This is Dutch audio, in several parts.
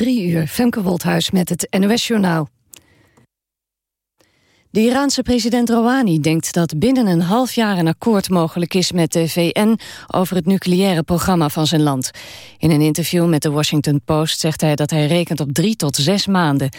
Drie uur, Femke Wolthuis met het NOS-journaal. De Iraanse president Rouhani denkt dat binnen een half jaar een akkoord mogelijk is met de VN over het nucleaire programma van zijn land. In een interview met de Washington Post zegt hij dat hij rekent op drie tot zes maanden.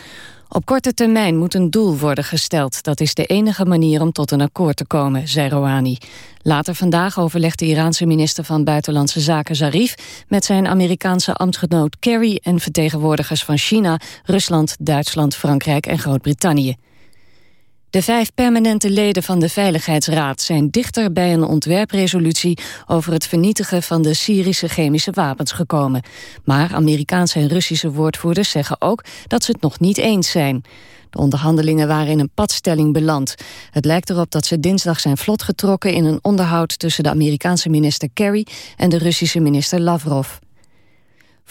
Op korte termijn moet een doel worden gesteld. Dat is de enige manier om tot een akkoord te komen, zei Rouhani. Later vandaag overlegt de Iraanse minister van Buitenlandse Zaken Zarif... met zijn Amerikaanse ambtgenoot Kerry en vertegenwoordigers van China... Rusland, Duitsland, Frankrijk en Groot-Brittannië. De vijf permanente leden van de Veiligheidsraad zijn dichter bij een ontwerpresolutie over het vernietigen van de Syrische chemische wapens gekomen. Maar Amerikaanse en Russische woordvoerders zeggen ook dat ze het nog niet eens zijn. De onderhandelingen waren in een padstelling beland. Het lijkt erop dat ze dinsdag zijn vlot getrokken in een onderhoud tussen de Amerikaanse minister Kerry en de Russische minister Lavrov.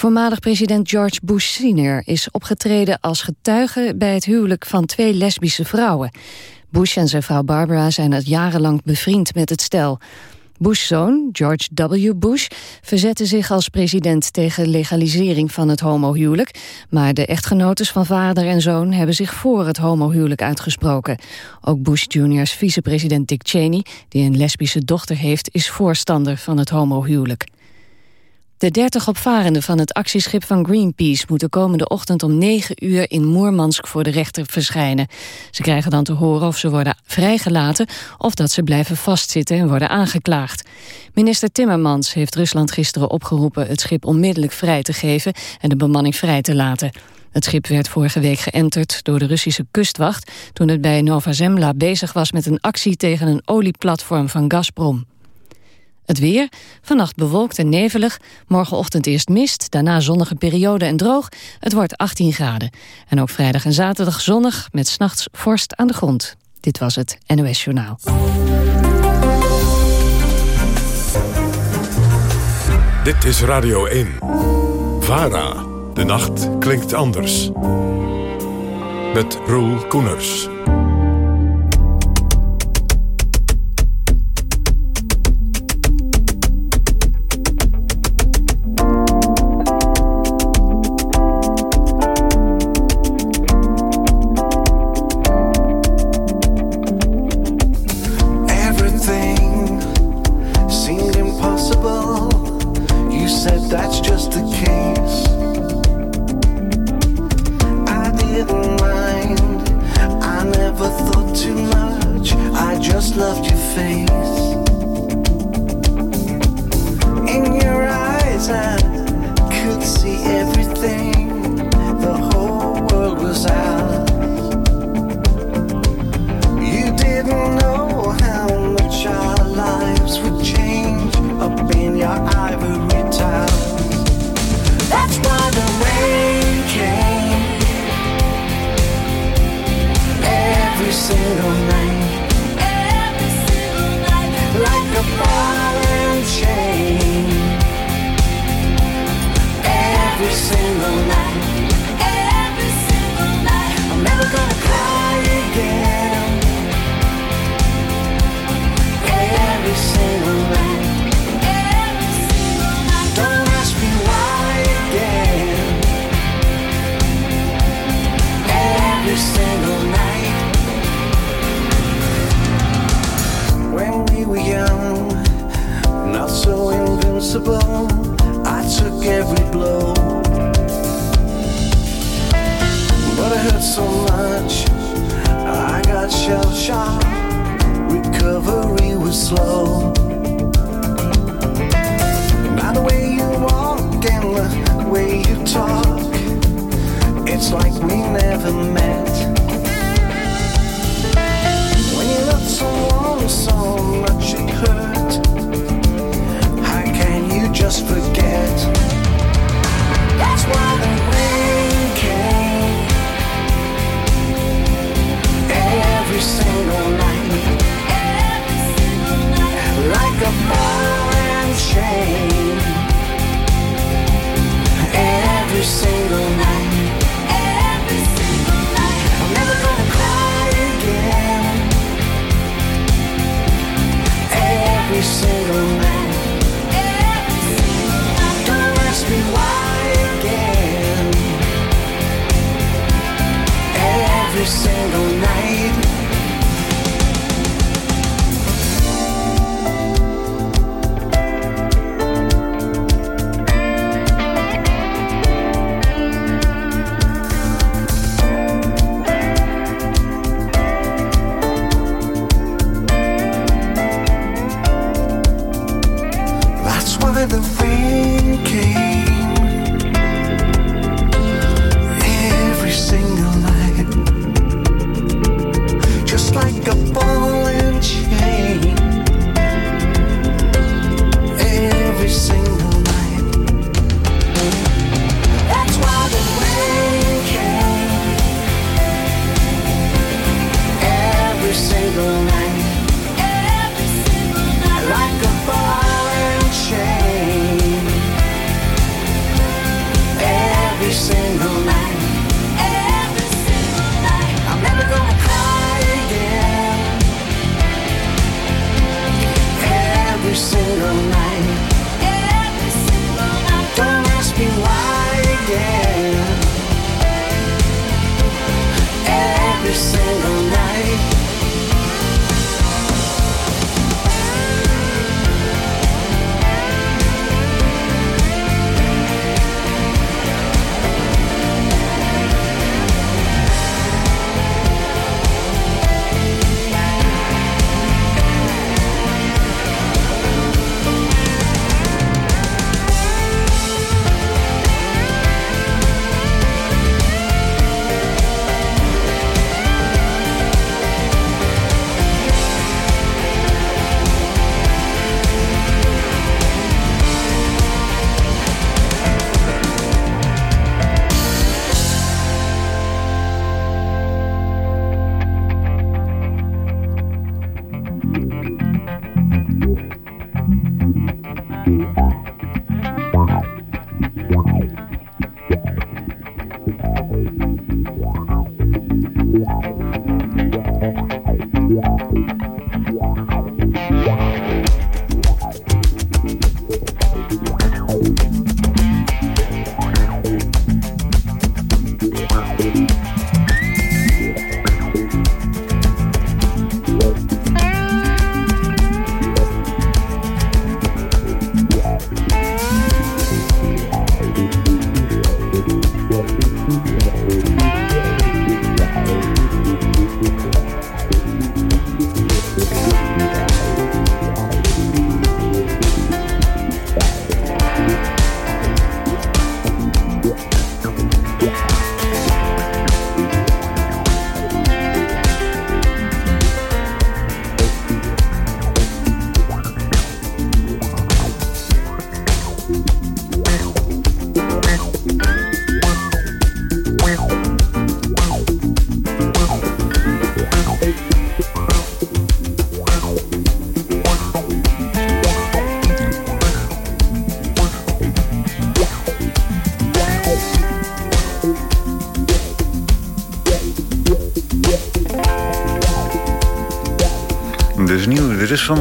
Voormalig president George Bush Sr. is opgetreden als getuige bij het huwelijk van twee lesbische vrouwen. Bush en zijn vrouw Barbara zijn al jarenlang bevriend met het stel. Bush's zoon, George W. Bush, verzette zich als president tegen legalisering van het homohuwelijk, maar de echtgenotes van vader en zoon hebben zich voor het homohuwelijk uitgesproken. Ook Bush Jr.'s vicepresident Dick Cheney, die een lesbische dochter heeft, is voorstander van het homohuwelijk. De 30 opvarenden van het actieschip van Greenpeace... moeten komende ochtend om 9 uur in Moermansk voor de rechter verschijnen. Ze krijgen dan te horen of ze worden vrijgelaten... of dat ze blijven vastzitten en worden aangeklaagd. Minister Timmermans heeft Rusland gisteren opgeroepen... het schip onmiddellijk vrij te geven en de bemanning vrij te laten. Het schip werd vorige week geënterd door de Russische kustwacht... toen het bij Nova Zemla bezig was met een actie tegen een olieplatform van Gazprom. Het weer, vannacht bewolkt en nevelig, morgenochtend eerst mist, daarna zonnige periode en droog. Het wordt 18 graden. En ook vrijdag en zaterdag zonnig, met s'nachts vorst aan de grond. Dit was het NOS Journaal. Dit is Radio 1. VARA. De nacht klinkt anders. Met Roel Koeners.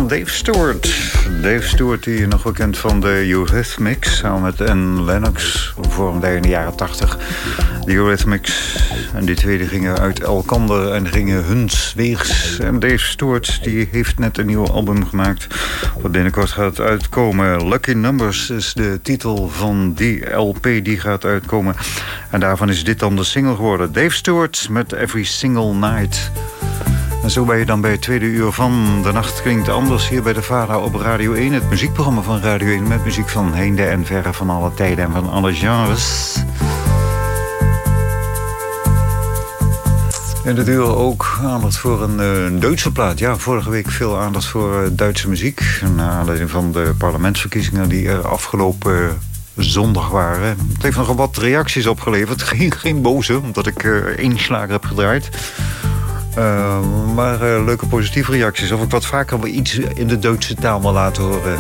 Dave Stewart. Dave Stewart, die je nog wel kent van de Eurythmics... samen met Anne Lennox, vormde in de jaren 80 de Eurythmics. En die twee gingen uit Elkander en gingen huns weegs. En Dave Stewart die heeft net een nieuw album gemaakt... wat binnenkort gaat uitkomen. Lucky Numbers is de titel van die LP die gaat uitkomen. En daarvan is dit dan de single geworden. Dave Stewart met Every Single Night... Zo ben je dan bij het tweede uur van De Nacht Klinkt Anders... hier bij de VARA op Radio 1. Het muziekprogramma van Radio 1 met muziek van heinde en verre... van alle tijden en van alle genres. En de uur ook aandacht voor een uh, Duitse plaat. Ja, vorige week veel aandacht voor uh, Duitse muziek. Naar aanleiding van de parlementsverkiezingen die er afgelopen... Uh, zondag waren. Het heeft nogal wat reacties opgeleverd. Geen, geen boze, omdat ik één slager heb gedraaid. Uh, maar uh, leuke positieve reacties. Of ik wat vaker iets in de Duitse taal wil laten horen.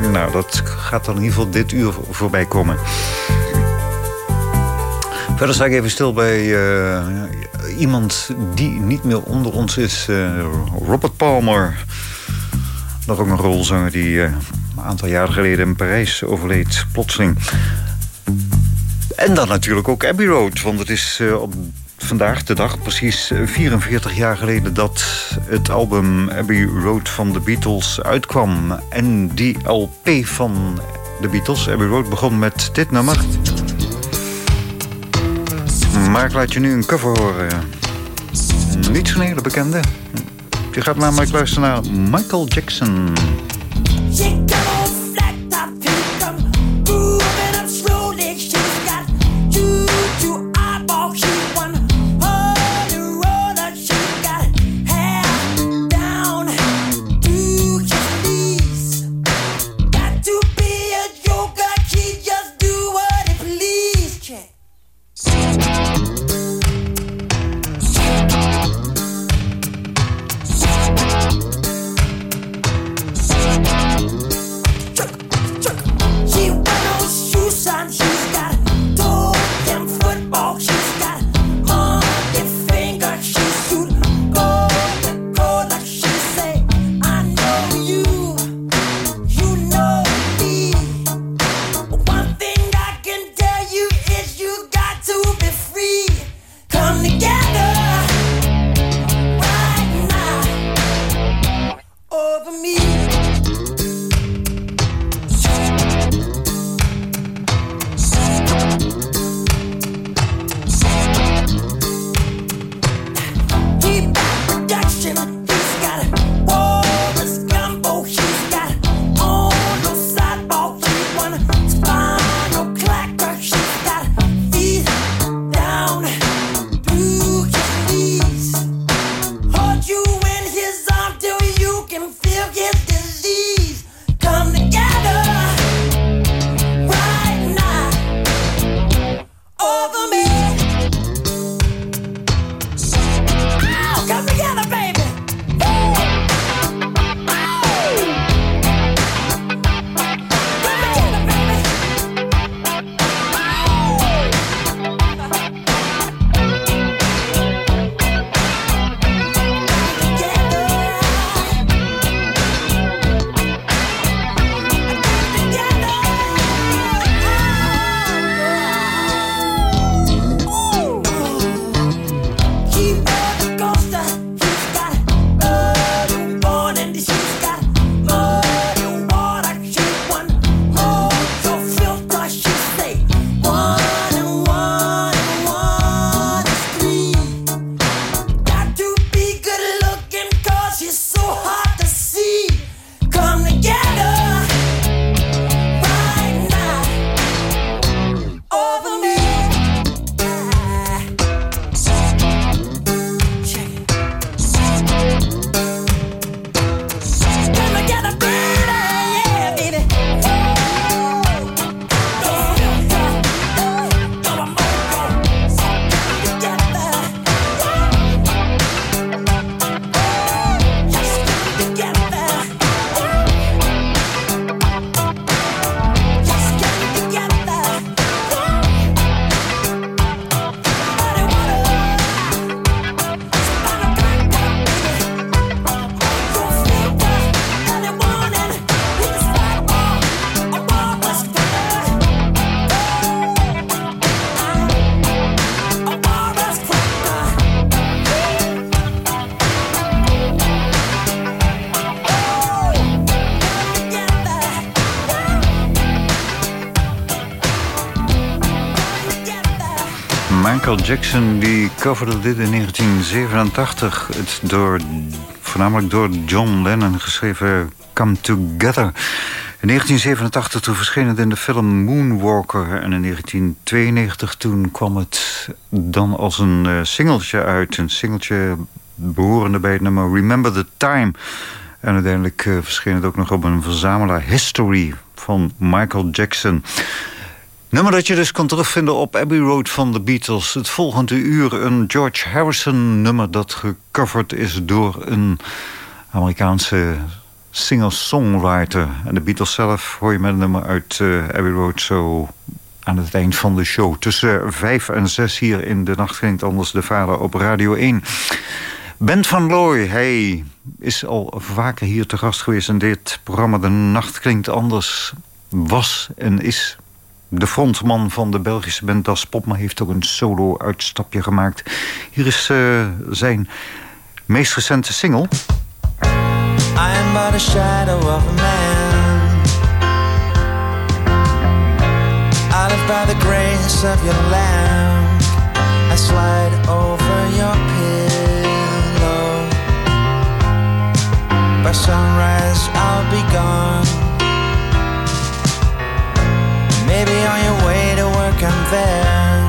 Mm, nou, dat gaat dan in ieder geval dit uur voorbij komen. Verder sta ik even stil bij uh, iemand die niet meer onder ons is. Robert Palmer. Nog ook een rolzanger die een aantal jaren geleden in Parijs overleed. Plotseling. En dan natuurlijk ook Abbey Road. Want het is op vandaag de dag, precies 44 jaar geleden... dat het album Abbey Road van de Beatles uitkwam. En die LP van de Beatles, Abbey Road, begon met dit nummer. Maar ik laat je nu een cover horen. Niet zo'n hele bekende. Je gaat namelijk luisteren naar Michael Jackson. Jackson die coverde dit in 1987. Het door, voornamelijk door John Lennon geschreven Come Together. In 1987 toen verscheen het in de film Moonwalker. En in 1992 toen kwam het dan als een uh, singeltje uit. Een singeltje behorende bij het nummer Remember the Time. En uiteindelijk uh, verscheen het ook nog op een verzamelaar History van Michael Jackson. Nummer dat je dus kan terugvinden op Abbey Road van de Beatles. Het volgende uur een George Harrison nummer dat gecoverd is door een Amerikaanse singer-songwriter. En de Beatles zelf hoor je met een nummer uit uh, Abbey Road zo aan het eind van de show. Tussen vijf en zes hier in De Nacht Klinkt Anders de Vader op Radio 1. Bent van Looy, hij is al vaker hier te gast geweest in dit programma. De Nacht Klinkt Anders was en is de frontman van de Belgische band Das Popma heeft ook een solo-uitstapje gemaakt. Hier is uh, zijn meest recente single. I am but a shadow of a man I live by the grace of your lamp I slide over your pillow By sunrise I'll be gone Maybe on your way to work I'm there.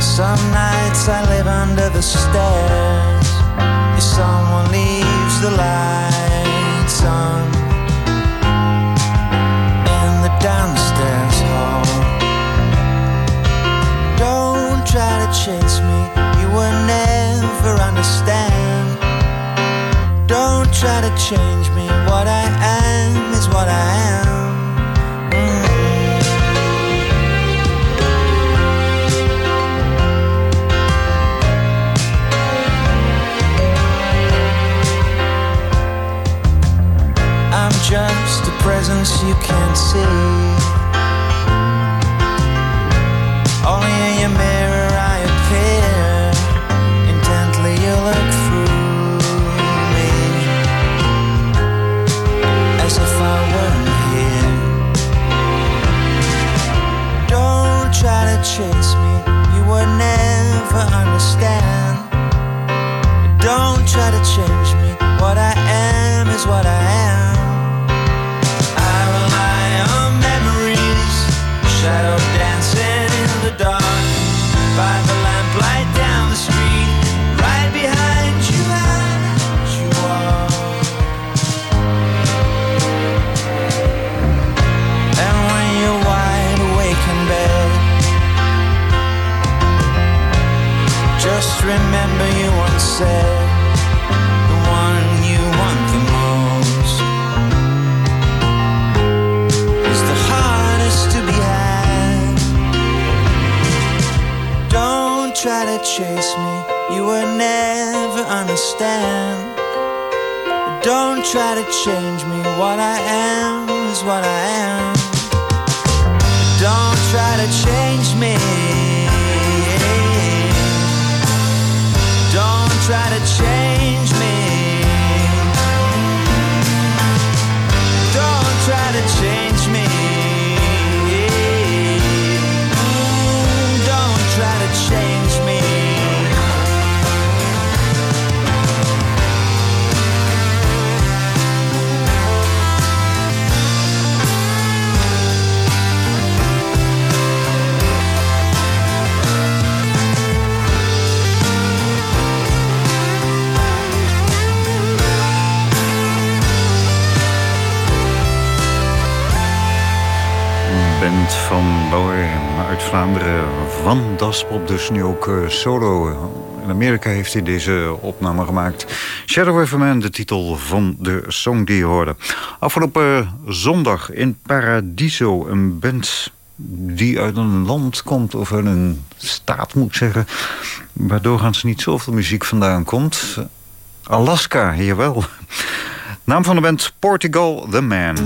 Some nights I live under the stairs. If someone leaves the lights on in the downstairs hall, don't try to chase me. You will never understand. Don't try to change me. What I am is what I am. Just a presence you can't see. Only in your mirror I appear. Intently you look through me as if I weren't here. Don't try to chase me, you would never understand. Don't try to change me, what I am is what I am. By understand. Don't try to change me, what I am is what I am. Don't try to change me. Don't try to change Van Loor uit Vlaanderen van Daspop, dus nu ook uh, solo. In Amerika heeft hij deze opname gemaakt. Shadow of a Man, de titel van de song die je hoorde. Afgelopen zondag in Paradiso, een band die uit een land komt, of uit een staat moet ik zeggen... waar doorgaans niet zoveel muziek vandaan komt. Alaska, jawel. Naam van de band Portugal The Man.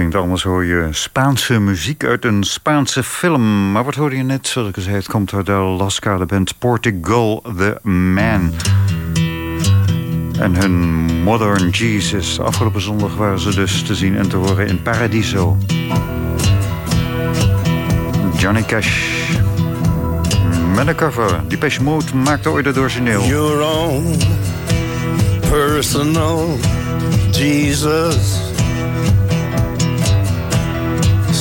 Klinkt anders hoor je Spaanse muziek uit een Spaanse film. Maar wat hoorde je net, zoals ik zei, het komt uit Alaska, de band Portugal The Man. En hun Modern Jesus. Afgelopen zondag waren ze dus te zien en te horen in Paradiso. Johnny Cash. Met een cover. Die Mode maakte ooit het origineel. Your own personal Jesus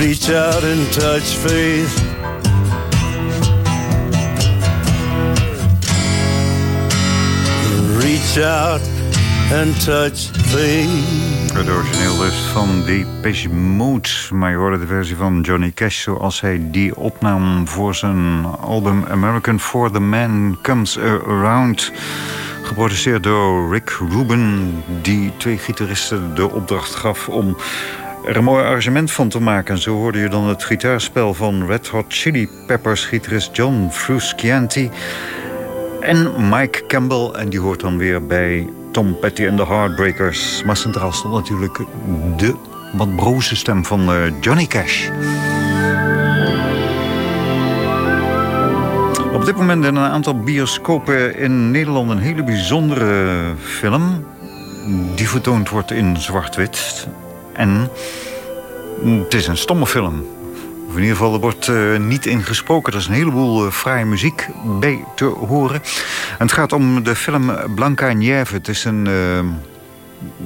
Reach out and touch faith. Reach out and touch faith. Het origineel dus van Depeche Mode. Maar je hoorde de versie van Johnny Cash zoals hij die opnam voor zijn album American For The Man Comes Around. Geproduceerd door Rick Rubin, die twee gitaristen de opdracht gaf om er een mooi arrangement van te maken. En zo hoorde je dan het gitaarspel van Red Hot Chili Peppers gitarist John Frusciante en Mike Campbell. En die hoort dan weer bij Tom Petty en de Heartbreakers. Maar centraal stond natuurlijk de wat broze stem van uh, Johnny Cash. Op dit moment in een aantal bioscopen in Nederland een hele bijzondere film. Die vertoond wordt in zwart-wit. En het is een stomme film. Of in ieder geval, er wordt uh, niet ingesproken. Er is een heleboel uh, fraaie muziek bij te horen. En het gaat om de film Blanca Nieve. Het is een,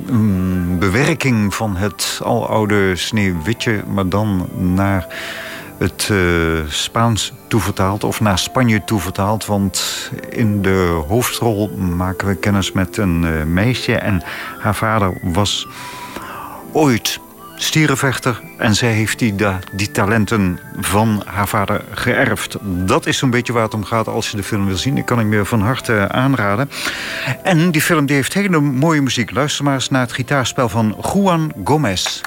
een bewerking van het aloude Sneeuwwitje... maar dan naar het Spaans toevertaald of naar Spanje toevertaald. Want in de hoofdrol maken we kennis met een meisje... en haar vader was ooit stierenvechter. En zij heeft die, die talenten van haar vader geërfd. Dat is zo'n beetje waar het om gaat als je de film wil zien. Ik kan hem je van harte aanraden. En die film die heeft hele mooie muziek. Luister maar eens naar het gitaarspel van Juan Gomez.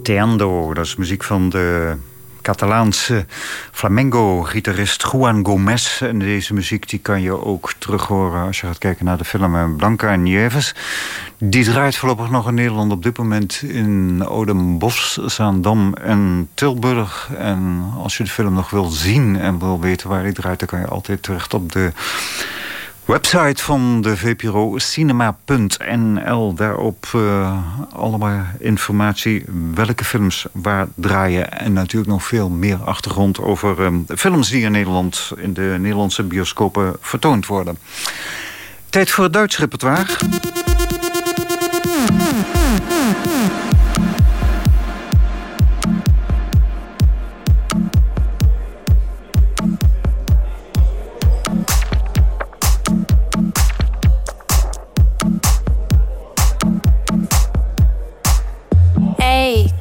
Zappa Teando. Dat is muziek van de Catalaanse flamenco-gitarist Juan Gomez. En deze muziek die kan je ook terug horen als je gaat kijken naar de film Blanca Nieves. Die draait voorlopig nog in Nederland op dit moment in Oudenbosch, Zaandam en Tilburg. En als je de film nog wil zien en wil weten waar die draait... dan kan je altijd terecht op de website van de VPRO, cinema.nl. Daarop uh, allemaal informatie, welke films waar draaien... en natuurlijk nog veel meer achtergrond over um, films die in Nederland... in de Nederlandse bioscopen vertoond worden. Tijd voor het Duits repertoire.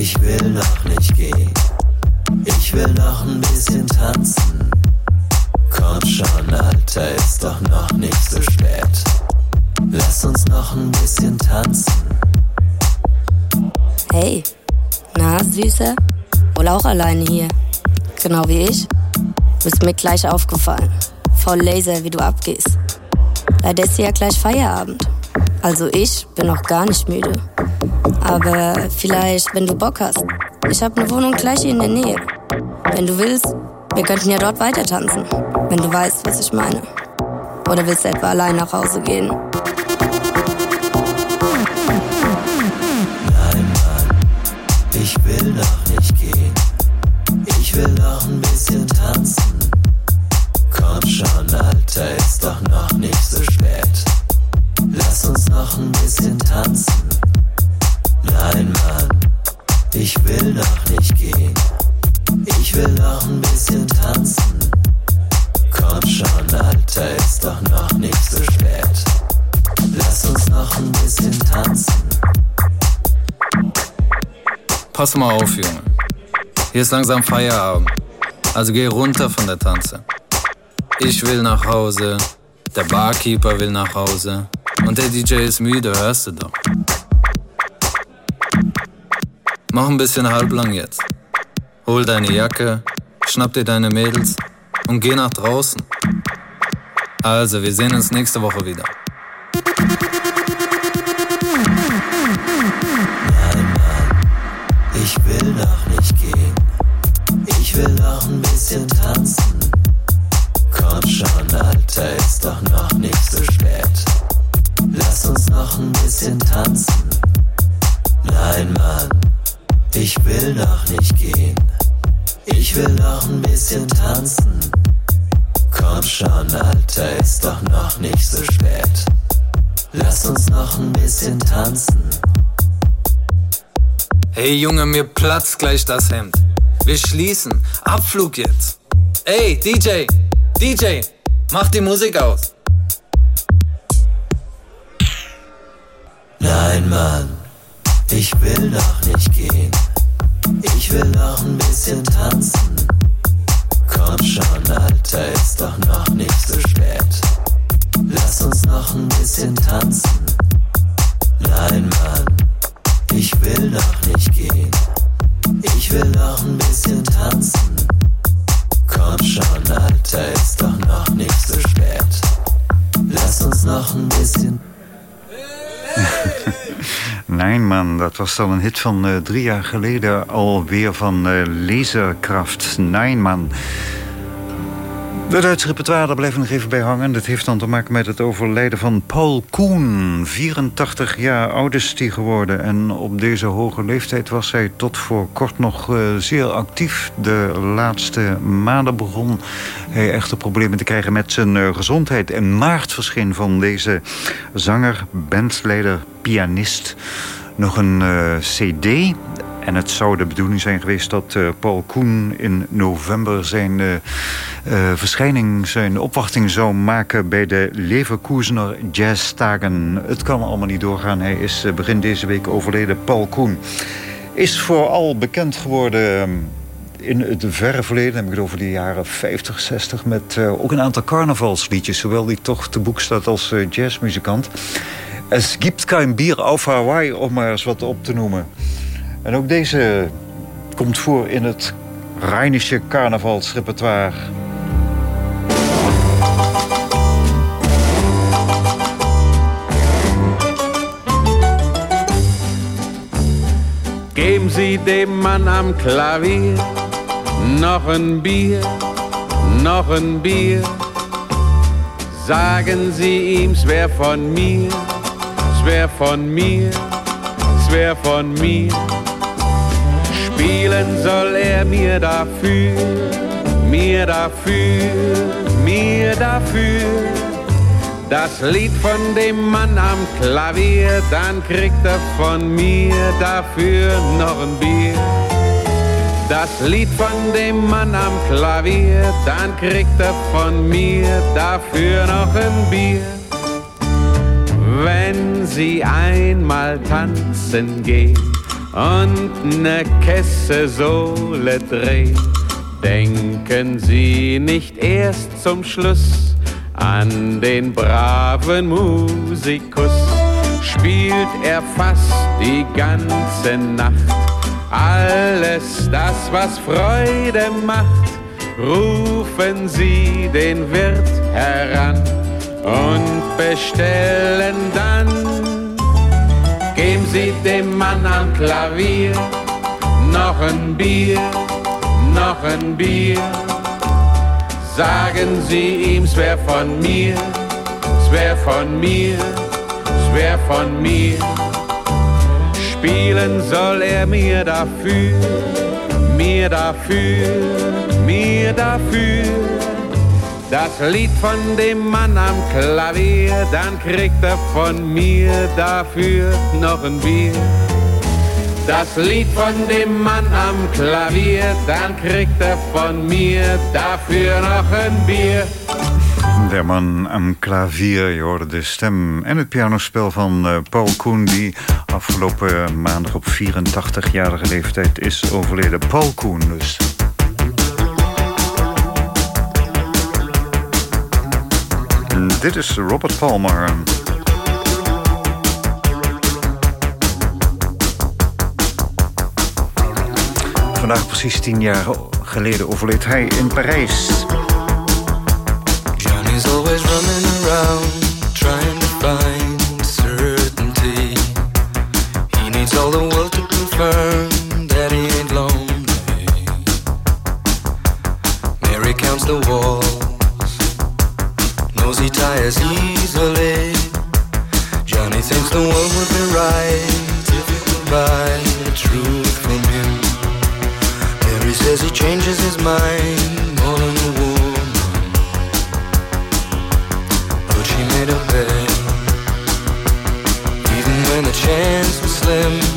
ich will noch nicht gehen. Ich will noch ein bisschen tanzen. Komm schon, Alter, ist doch noch nicht so spät. Lass uns noch ein bisschen tanzen. Hey, na, Süße? Wohl auch alleine hier. Genau wie ich. Bist mir gleich aufgefallen. Voll Laser, wie du abgehst. Leider ist ja gleich Feierabend. Also ich bin noch gar nicht müde. Aber vielleicht, wenn du Bock hast. Ich habe eine Wohnung gleich hier in der Nähe. Wenn du willst, wir könnten ja dort weiter tanzen. Wenn du weißt, was ich meine. Oder willst du etwa allein nach Hause gehen? Nein, Mann, ich will noch nicht gehen. Ich will noch ein bisschen tanzen. Komm schon, Alter, ist doch noch nicht so spät. Lass uns noch ein bisschen tanzen. Nein, Mann, ich will noch nicht gehen. Ich will noch ein bisschen tanzen. Komm schon, Alter, ist doch noch nicht so spät. Lass uns noch ein bisschen tanzen. Pass mal auf, Junge. Hier ist langsam Feierabend. Also geh runter von der Tanze. Ich will nach Hause. Der Barkeeper will nach Hause. Und der DJ ist müde, hörst du doch. Mach ein bisschen halblang jetzt. Hol deine Jacke, schnapp dir deine Mädels und geh nach draußen. Also, wir sehen uns nächste Woche wieder. Nein, Mann, ich will noch nicht gehen. Ich will noch ein bisschen tanzen. Komm schon, Alter, ist doch noch nicht so spät. Lass uns noch ein bisschen tanzen. Nein, Mann. Ich will noch nicht gehen. Ich will noch ein bisschen tanzen. Komm schon, Alter, ist doch noch nicht so spät. Lass uns noch ein bisschen tanzen. Hey Junge, mir platzt gleich das Hemd. Wir schließen. Abflug jetzt. Ey, DJ, DJ, mach die Musik aus. Nein, Mann, ich will noch nicht gehen. Ich will noch ein bisschen tanzen. Komm schon, Alter, ist doch noch nicht so spät. Lass uns noch ein bisschen tanzen. Nein, Mann, ich will noch nicht gehen. Ich will noch ein bisschen tanzen. Komm schon, Alter, ist doch noch nicht so spät. Lass uns noch ein bisschen. Nee man, dat was dan een hit van uh, drie jaar geleden alweer van uh, Laserkraft. Nee man. De Duitse repertoire, daar blijven nog even bij hangen. Dat heeft dan te maken met het overlijden van Paul Koen. 84 jaar oud is hij geworden. En op deze hoge leeftijd was hij tot voor kort nog uh, zeer actief. De laatste maanden begon hij echte problemen te krijgen met zijn uh, gezondheid. In maart verscheen van deze zanger, bandleider, pianist nog een cd. En het zou de bedoeling zijn geweest dat Paul Koen in november zijn verschijning, zijn opwachting zou maken bij de Leverkusener Jazztagen. Het kan allemaal niet doorgaan. Hij is begin deze week overleden. Paul Koen is vooral bekend geworden in het verre verleden, heb ik het over de jaren 50, 60... met ook een aantal carnavalsliedjes. Zowel die toch te boek staat als jazzmuzikant. Es gibt kein Bier auf Hawaii, om maar eens wat op te noemen. En ook deze komt voor in het Rheinische carnavalsrepertoire... Geben Sie dem Mann am Klavier noch ein Bier, noch ein Bier. Sagen Sie ihm, es wär von mir, es wär von mir, es wär von mir. Spielen soll er mir dafür, mir dafür, mir dafür. Das Lied von dem Mann am Klavier, dann kriegt er von mir dafür noch ein Bier das Lied von dem Mann am Klavier, dann kriegt er von mir dafür noch ein Bier. Wenn Sie einmal tanzen gehen und ne Kesse Sohle drehen, denken Sie nicht erst zum Schluss an den braven Musikus. Spielt er fast die ganze Nacht alles das, was Freude macht, rufen Sie den Wirt heran und bestellen dann. Geben Sie dem Mann am Klavier noch ein Bier, noch ein Bier. Sagen Sie ihm, es wär von mir, es wär von mir, es wär von mir spielen soll er mir dafür, mir dafür, mir dafür. Das Lied von dem Mann am Klavier, dann kriegt er von mir dafür noch ein Bier. Das Lied von dem Mann am Klavier, dann kriegt er von mir dafür noch ein Bier. Der man am klavier, je hoorde de stem en het pianospel van uh, Paul Koen... die afgelopen maandag op 84-jarige leeftijd is overleden. Paul Koen dus. Dit is Robert Palmer. Vandaag precies tien jaar geleden overleed hij in Parijs. He's always running around knows he tires easily. Johnny thinks the world would be right if he could buy the truth from him. Mary says he changes his mind more than the woman. But she made a bet. Even when the chance was slim.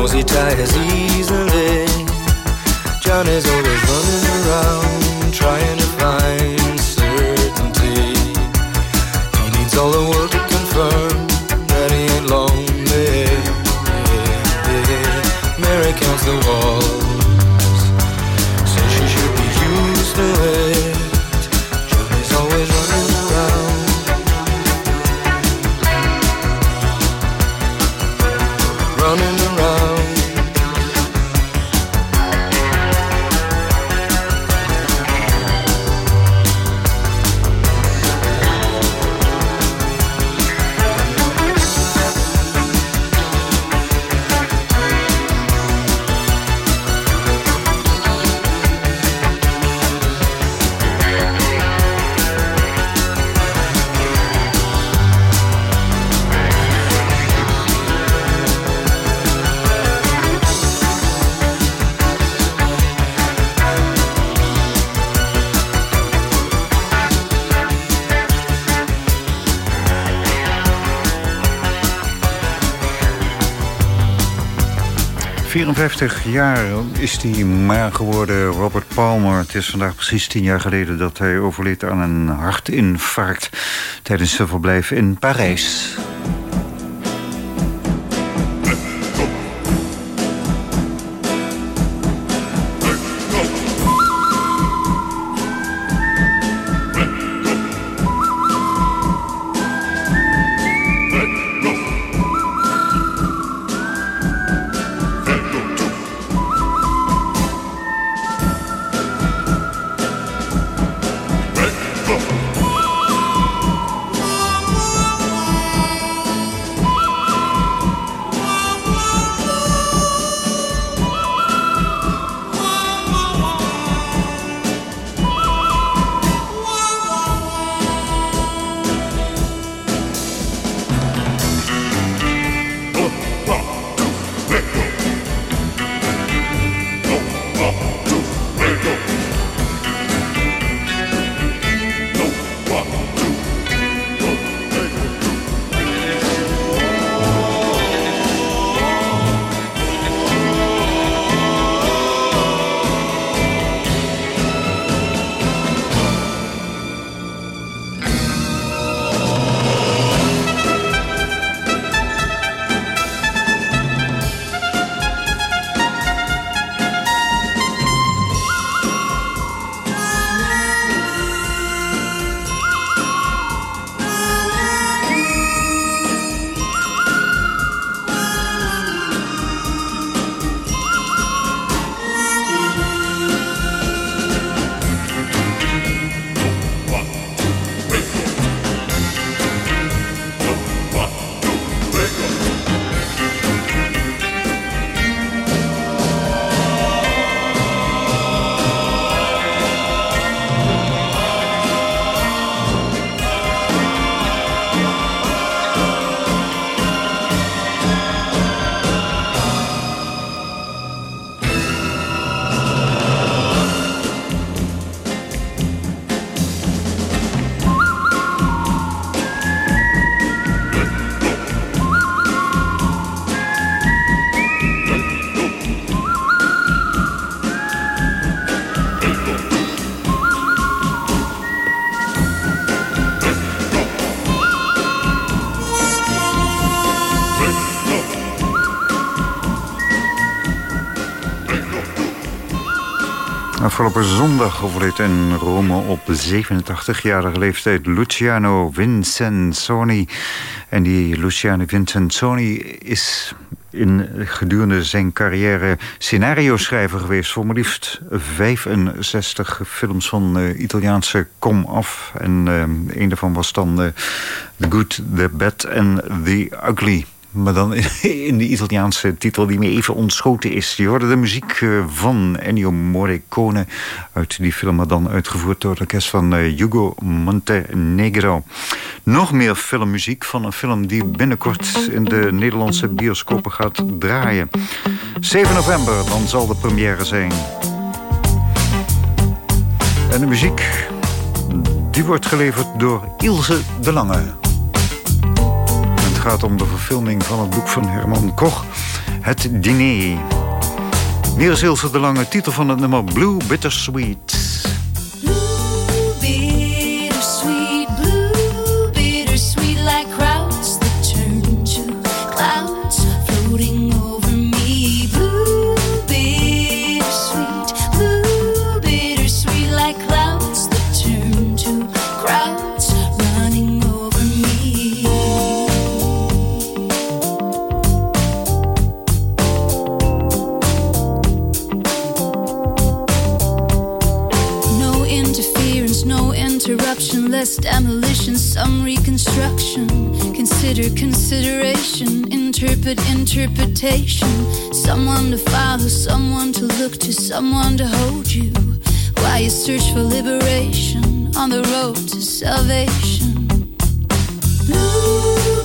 Knows he tires easily. John is always running around, trying ...54 jaar is hij maar geworden, Robert Palmer. Het is vandaag precies tien jaar geleden dat hij overleed aan een hartinfarct... tijdens zijn verblijf in Parijs. Afgelopen zondag overleed in Rome op 87-jarige leeftijd Luciano Vincenzoni. En die Luciano Vincenzoni is in gedurende zijn carrière scenario-schrijver geweest... voor maar liefst 65 films van uh, Italiaanse kom af. En uh, een daarvan was dan uh, The Good, The Bad and The Ugly... Maar dan in de Italiaanse titel die me even ontschoten is. Je hoorde de muziek eh, van Ennio Morricone uit die film... maar dan uitgevoerd door het orkest van eh, Hugo Montenegro. Nog meer filmmuziek van een film die binnenkort... in de Nederlandse bioscopen gaat draaien. 7 november, dan zal de première zijn. En de muziek, die wordt geleverd door Ilse de Lange gaat om de verfilming van het boek van Herman Koch, Het Diner. Hier is Ilse de Lange, titel van het nummer Blue Bittersweet. Less demolition, some reconstruction. Consider consideration, interpret interpretation. Someone to follow, someone to look to, someone to hold you. While you search for liberation on the road to salvation. Blue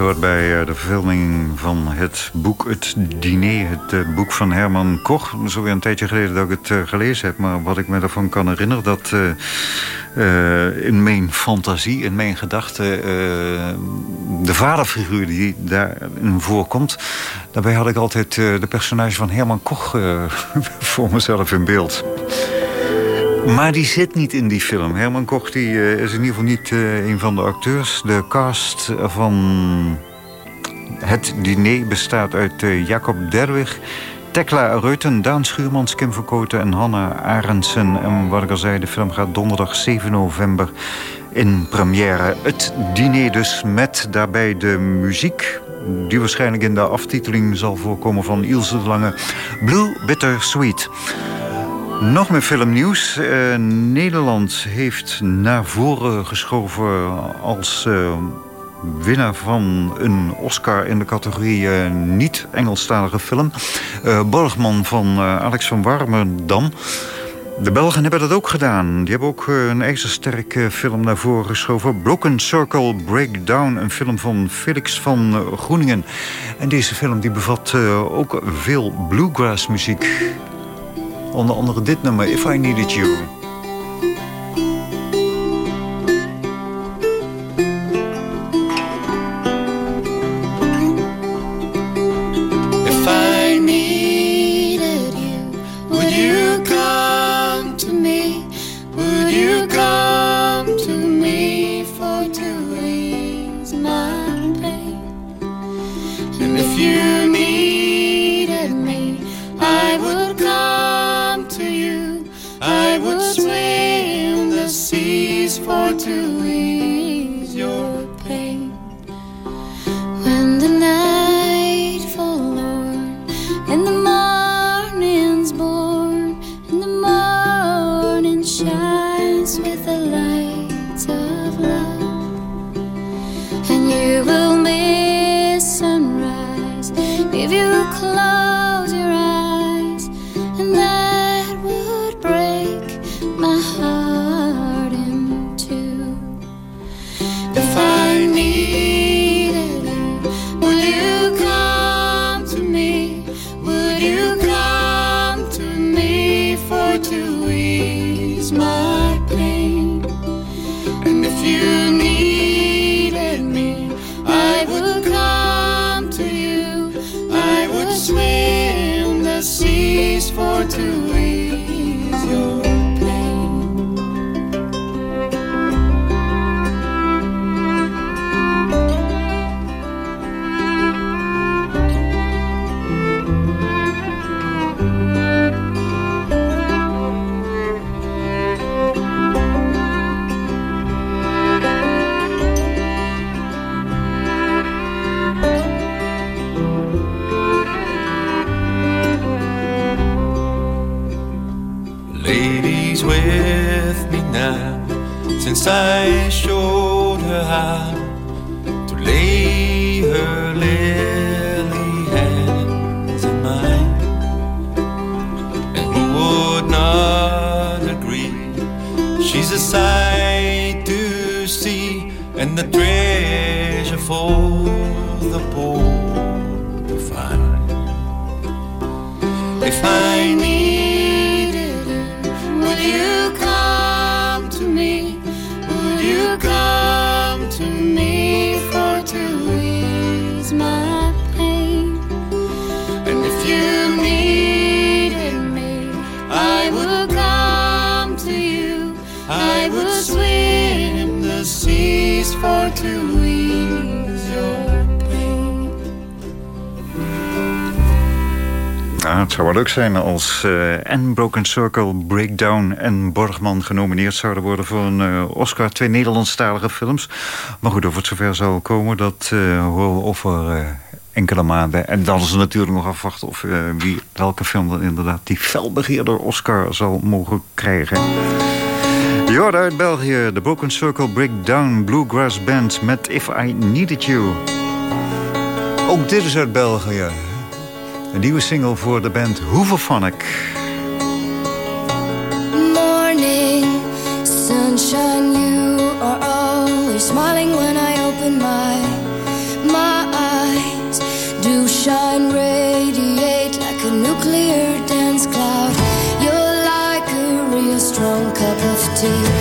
bij eh, de verfilming van het boek Het Diner. Het eh, boek van Herman Koch. Is alweer een tijdje geleden dat ik het eh, gelezen heb. Maar wat ik me ervan kan herinneren... dat in mijn fantasie, in mijn gedachten... de vaderfiguur die daarin voorkomt... daarbij had ik altijd de personage van Herman Koch voor mezelf in beeld. Maar die zit niet in die film. Herman Koch die, uh, is in ieder geval niet uh, een van de acteurs. De cast van het diner bestaat uit uh, Jacob Derwig... Tekla Reuten, Daan Schuurmans, Kim Verkoten en Hanna Arendsen. En wat ik al zei, de film gaat donderdag 7 november in première. Het diner dus met daarbij de muziek die waarschijnlijk in de aftiteling zal voorkomen van Ilse de Lange. Blue Bitter Sweet. Nog meer filmnieuws. Uh, Nederland heeft naar voren geschoven als uh, winnaar van een Oscar in de categorie uh, niet-Engelstalige film. Borgman van Alex van Warmerdam. De Belgen hebben dat ook gedaan. Die hebben ook een ijzersterke film naar voren geschoven. Broken Circle Breakdown, een film van Felix van Groeningen. En deze film die bevat ook veel bluegrass muziek. Onder andere dit nummer, If I Needed You. you close. Het zou wel leuk zijn als uh, en Broken Circle, Breakdown en Borgman genomineerd zouden worden voor een uh, Oscar. Twee Nederlandstalige films. Maar goed, of het zover zou komen, dat uh, horen we over enkele maanden. En dan is het natuurlijk nog afwachten of wie, welke film dan inderdaad die felbegeerde Oscar zal mogen krijgen. Jorden uit België, de Broken Circle Breakdown Bluegrass Band met If I Needed You. Ook dit is uit België. Een nieuwe single voor de band Hooverphonic. Morning, sunshine, you are always smiling when I open my, my eyes. Do shine, radiate empty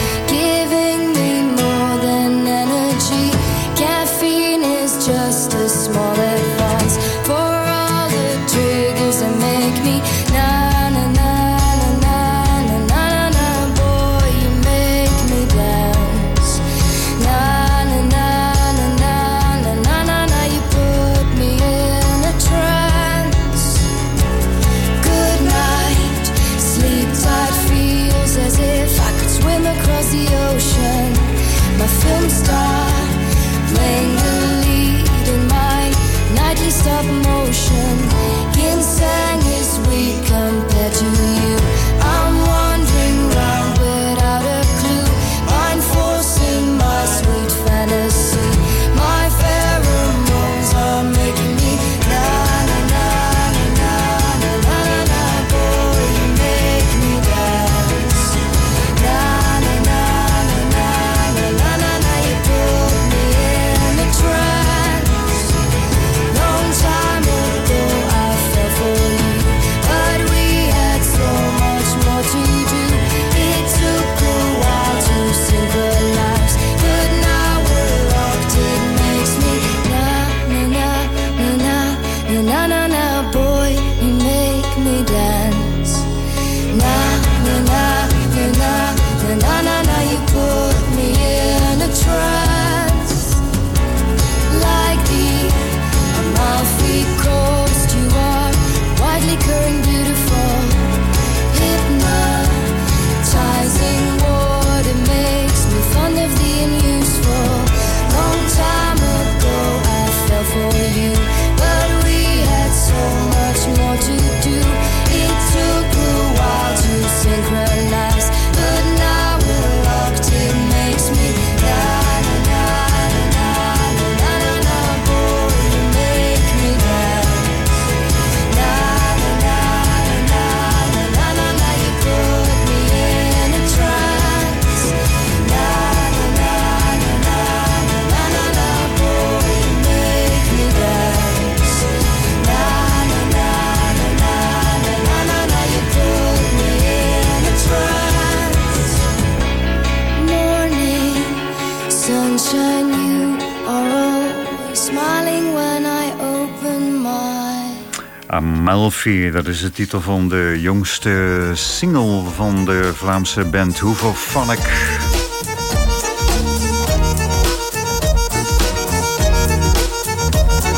Amalfi, dat is de titel van de jongste single van de Vlaamse band Hooverphonic.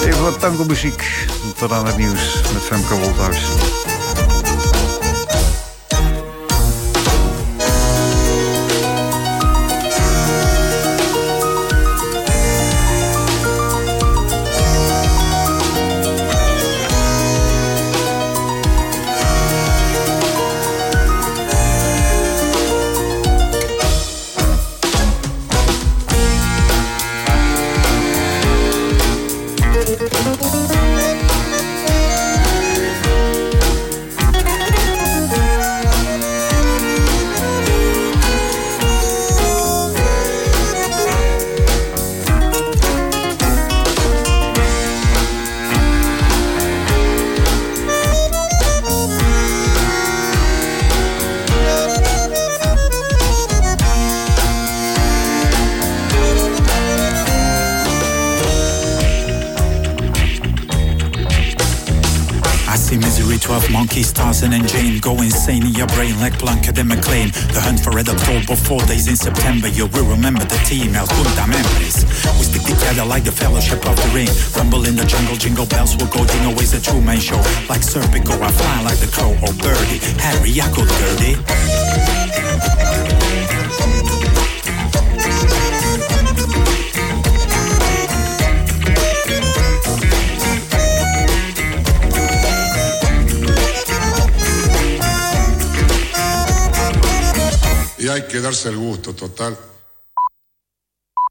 Even wat tango muziek tot aan het nieuws met Femke Wolthuis. Blanca de McLean. The hunt for Red October, four days in September. You will remember the team, El Junta Membres. We stick together like the fellowship of the ring. Rumble in the jungle, jingle bells will go. Jingle always a true man show. Like Serpico, I fly like the crow or birdie. Harry, I go dirty. Hay que darse el gusto, total.